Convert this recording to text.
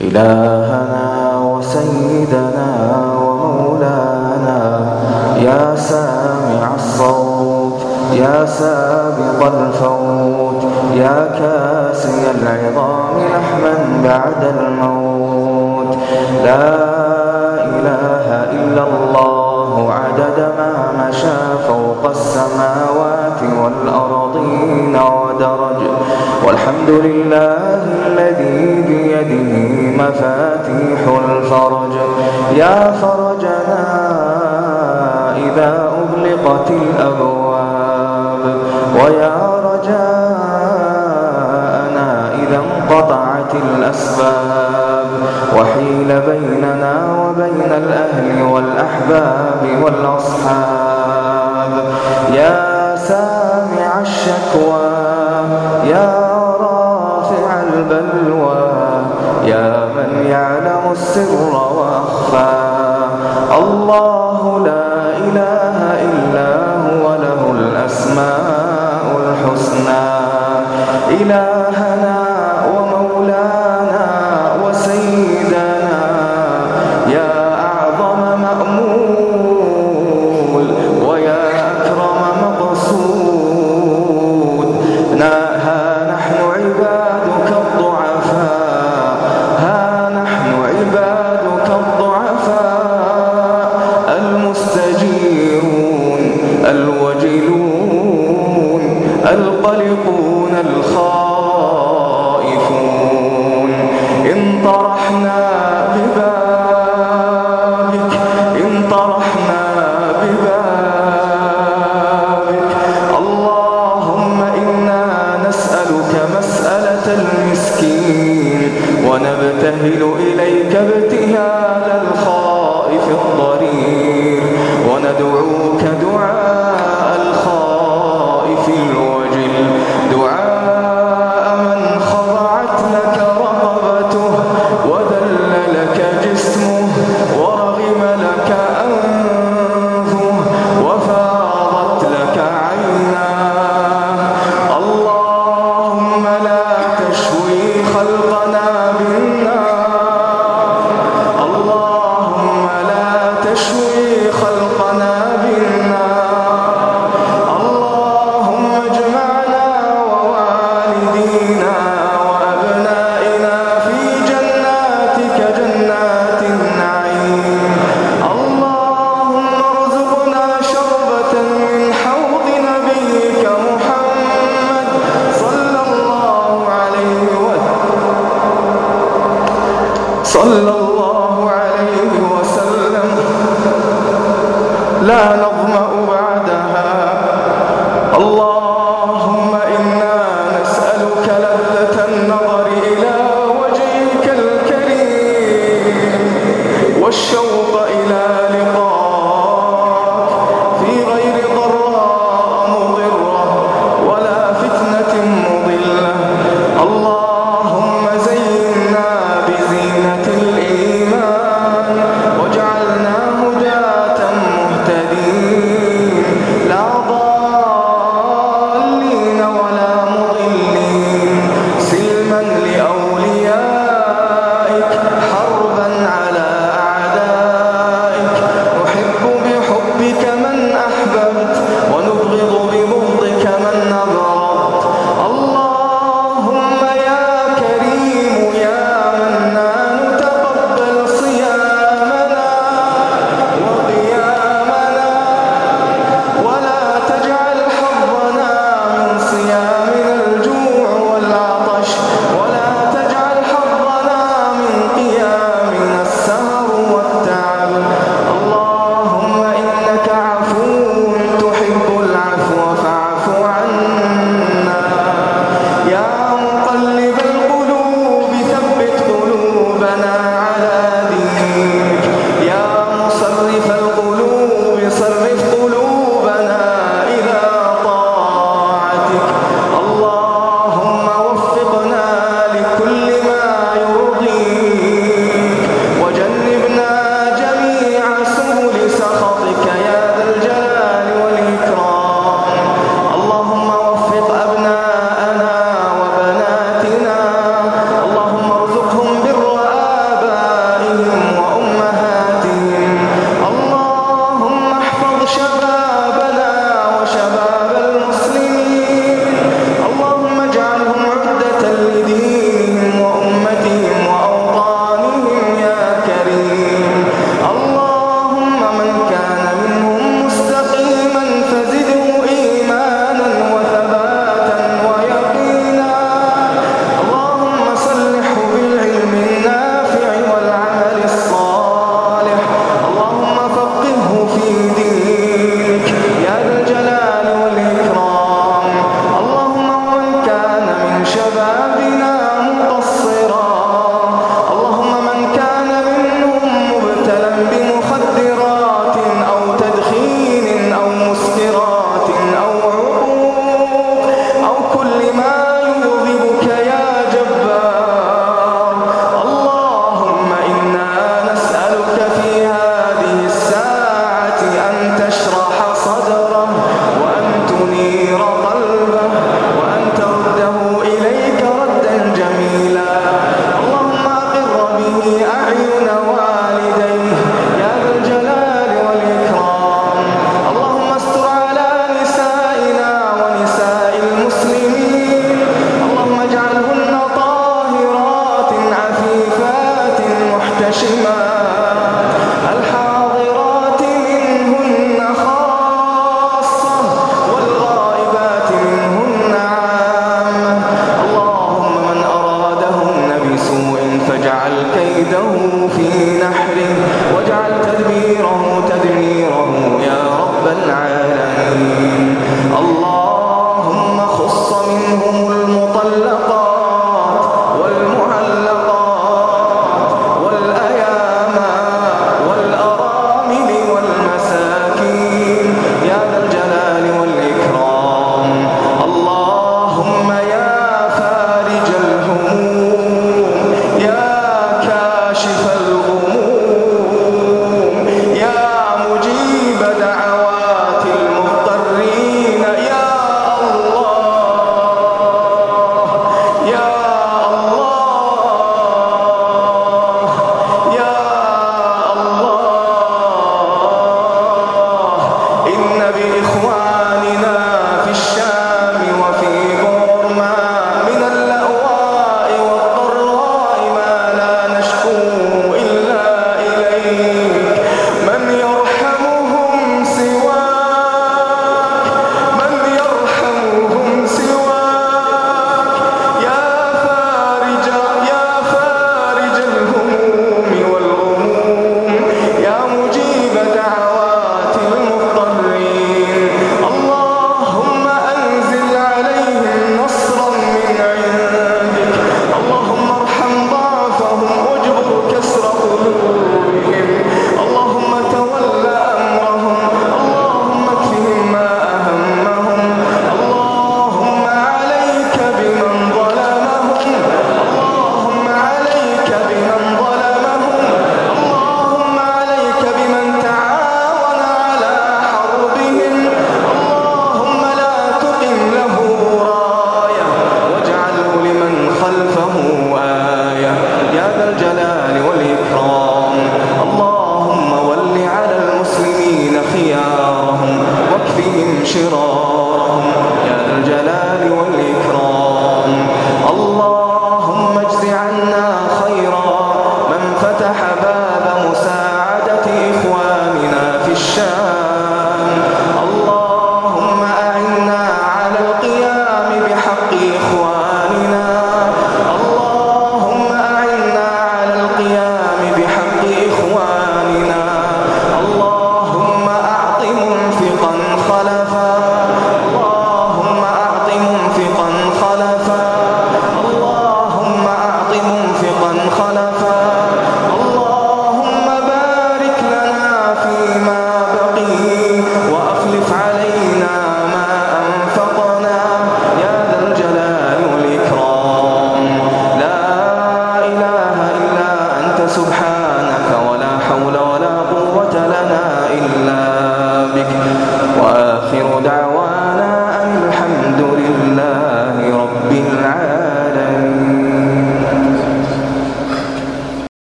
إلهنا وسيدنا ومولانا. يا سامع الصوت يا سابق الفوت يا كاسي العظام لحما بعد الموت. لا إله إلا الله عدد ما مشى فوق السماوات والأرضين ودرج. والحمد لله الذي بيده مفاتيح الفرج. يا فرجنا إذا أغلقت الأبواب. ويا رجاءنا إذا انقطعت الأسباب. وحيل بيننا وبين الأهل والأحباب والأصحاب. يا الشكوى. يا رافع البلوى. يا من يعلم السر وأخفى. الله لا إله إلا هو له الأسماء الحسنى. إلهنا